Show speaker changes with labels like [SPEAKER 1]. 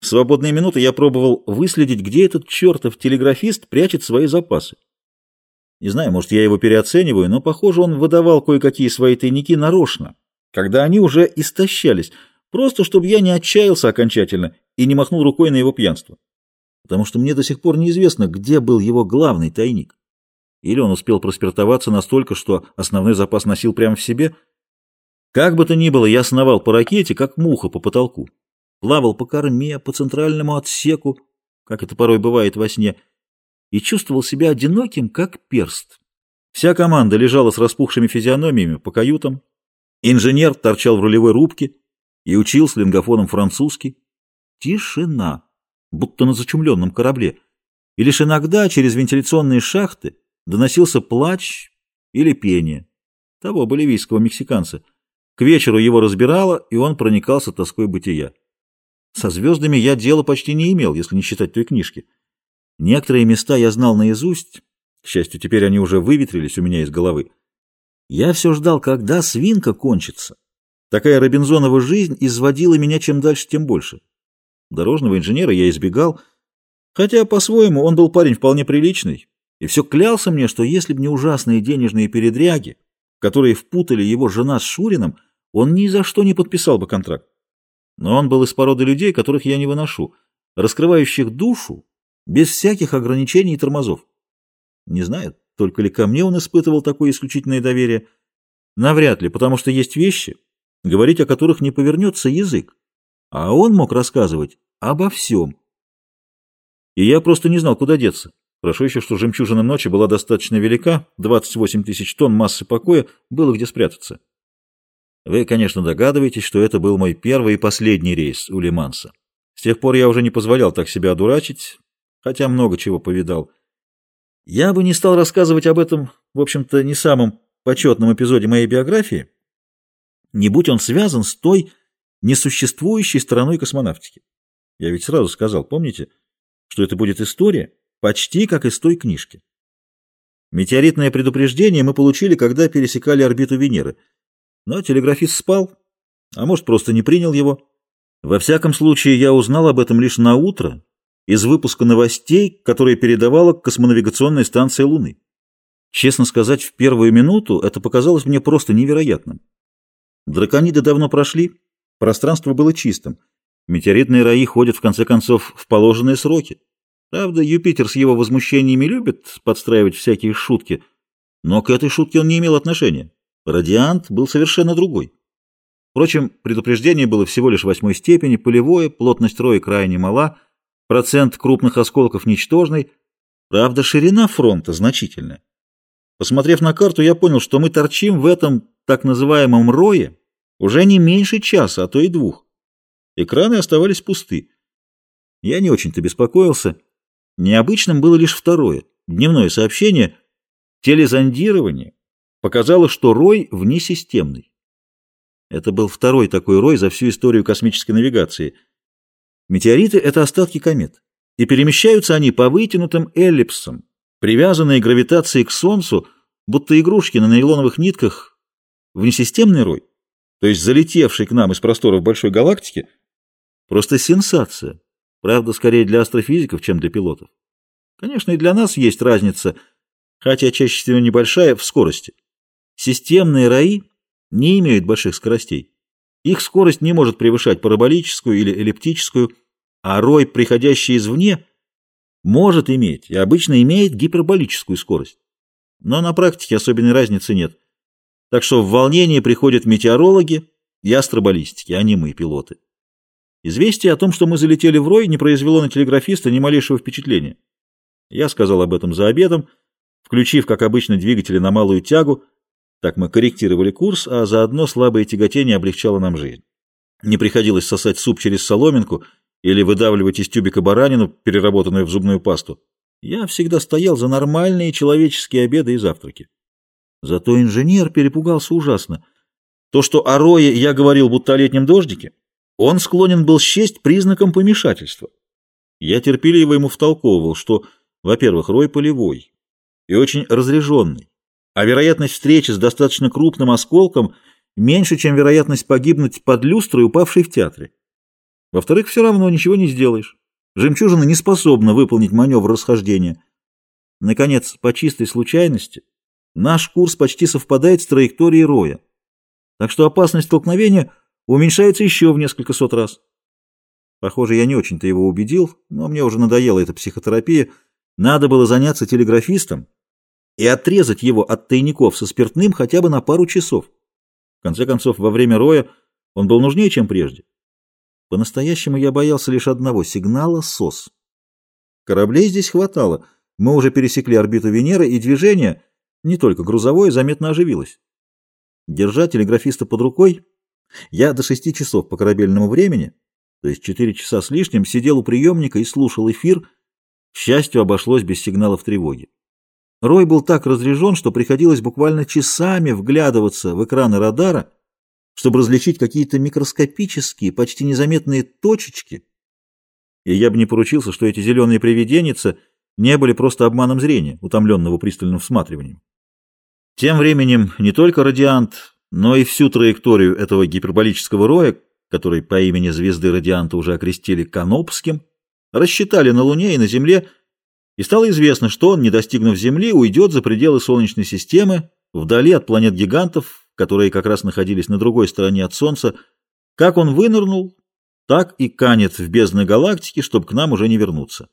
[SPEAKER 1] В свободные минуты я пробовал выследить, где этот чертов телеграфист прячет свои запасы. Не знаю, может, я его переоцениваю, но, похоже, он выдавал кое-какие свои тайники нарочно, когда они уже истощались, просто чтобы я не отчаялся окончательно и не махнул рукой на его пьянство. Потому что мне до сих пор неизвестно, где был его главный тайник. Или он успел проспиртоваться настолько, что основной запас носил прямо в себе. Как бы то ни было, я сновал по ракете, как муха по потолку. Плавал по корме, по центральному отсеку, как это порой бывает во сне, и чувствовал себя одиноким, как перст. Вся команда лежала с распухшими физиономиями по каютам. Инженер торчал в рулевой рубке и учил с лингофоном французский. Тишина, будто на зачумленном корабле. И лишь иногда через вентиляционные шахты доносился плач или пение того боливийского мексиканца. К вечеру его разбирало, и он проникался тоской бытия. Со звездами я дела почти не имел, если не считать той книжки. Некоторые места я знал наизусть, к счастью, теперь они уже выветрились у меня из головы. Я все ждал, когда свинка кончится. Такая Робинзонова жизнь изводила меня чем дальше, тем больше. Дорожного инженера я избегал, хотя, по-своему, он был парень вполне приличный, и все клялся мне, что если б не ужасные денежные передряги, которые впутали его жена с Шурином, он ни за что не подписал бы контракт. Но он был из породы людей, которых я не выношу, раскрывающих душу без всяких ограничений и тормозов. Не знаю, только ли ко мне он испытывал такое исключительное доверие. Навряд ли, потому что есть вещи, говорить о которых не повернется язык. А он мог рассказывать обо всем. И я просто не знал, куда деться. Хорошо еще, что жемчужина ночи была достаточно велика, 28 тысяч тонн массы покоя, было где спрятаться. Вы, конечно, догадываетесь, что это был мой первый и последний рейс у Лиманса. С тех пор я уже не позволял так себя одурачить, хотя много чего повидал. Я бы не стал рассказывать об этом, в общем-то, не самом почетном эпизоде моей биографии, не будь он связан с той несуществующей стороной космонавтики. Я ведь сразу сказал, помните, что это будет история почти как из той книжки. Метеоритное предупреждение мы получили, когда пересекали орбиту Венеры, но телеграфист спал, а может, просто не принял его. Во всяком случае, я узнал об этом лишь на утро, из выпуска новостей, которые передавала космонавигационная станция Луны. Честно сказать, в первую минуту это показалось мне просто невероятным. Дракониды давно прошли, пространство было чистым. Метеоритные раи ходят, в конце концов, в положенные сроки. Правда, Юпитер с его возмущениями любит подстраивать всякие шутки, но к этой шутке он не имел отношения. Радиант был совершенно другой. Впрочем, предупреждение было всего лишь восьмой степени, полевое, плотность роя крайне мала — Процент крупных осколков ничтожный, правда, ширина фронта значительная. Посмотрев на карту, я понял, что мы торчим в этом так называемом рое уже не меньше часа, а то и двух. Экраны оставались пусты. Я не очень-то беспокоился. Необычным было лишь второе, дневное сообщение. Телезондирование показало, что рой внесистемный. Это был второй такой рой за всю историю космической навигации — Метеориты — это остатки комет, и перемещаются они по вытянутым эллипсам, привязанные гравитацией к Солнцу, будто игрушки на нейлоновых нитках, внесистемный рой, то есть залетевший к нам из просторов большой галактики, просто сенсация, правда, скорее для астрофизиков, чем для пилотов. Конечно, и для нас есть разница, хотя чаще всего небольшая, в скорости. Системные раи не имеют больших скоростей. Их скорость не может превышать параболическую или эллиптическую, а рой, приходящий извне, может иметь и обычно имеет гиперболическую скорость. Но на практике особенной разницы нет. Так что в волнение приходят метеорологи и астробаллистики, а не мы, пилоты. Известие о том, что мы залетели в рой, не произвело на телеграфиста ни малейшего впечатления. Я сказал об этом за обедом, включив, как обычно, двигатели на малую тягу, так мы корректировали курс, а заодно слабое тяготение облегчало нам жизнь. Не приходилось сосать суп через соломинку или выдавливать из тюбика баранину, переработанную в зубную пасту. Я всегда стоял за нормальные человеческие обеды и завтраки. Зато инженер перепугался ужасно. То, что о рое я говорил, будто о летнем дождике, он склонен был счесть признаком помешательства. Я терпеливо ему втолковывал, что, во-первых, рой полевой и очень разряженный, а вероятность встречи с достаточно крупным осколком меньше, чем вероятность погибнуть под люстрой, упавшей в театре. Во-вторых, все равно ничего не сделаешь. Жемчужина не способна выполнить маневр расхождения. Наконец, по чистой случайности, наш курс почти совпадает с траекторией Роя. Так что опасность столкновения уменьшается еще в несколько сот раз. Похоже, я не очень-то его убедил, но мне уже надоела эта психотерапия. Надо было заняться телеграфистом и отрезать его от тайников со спиртным хотя бы на пару часов. В конце концов, во время роя он был нужнее, чем прежде. По-настоящему я боялся лишь одного — сигнала СОС. Кораблей здесь хватало. Мы уже пересекли орбиту Венеры, и движение, не только грузовое, заметно оживилось. Держа телеграфиста под рукой, я до шести часов по корабельному времени, то есть четыре часа с лишним, сидел у приемника и слушал эфир. К счастью, обошлось без сигналов тревоги. Рой был так разряжен, что приходилось буквально часами вглядываться в экраны радара, чтобы различить какие-то микроскопические, почти незаметные точечки. И я бы не поручился, что эти зеленые привиденницы не были просто обманом зрения, утомленного пристальным всматриванием. Тем временем не только радиант, но и всю траекторию этого гиперболического роя, который по имени звезды радианта уже окрестили Канопским, рассчитали на Луне и на Земле, и стало известно, что он, не достигнув Земли, уйдет за пределы Солнечной системы, вдали от планет-гигантов, которые как раз находились на другой стороне от Солнца. Как он вынырнул, так и канет в бездны галактики, чтобы к нам уже не вернуться.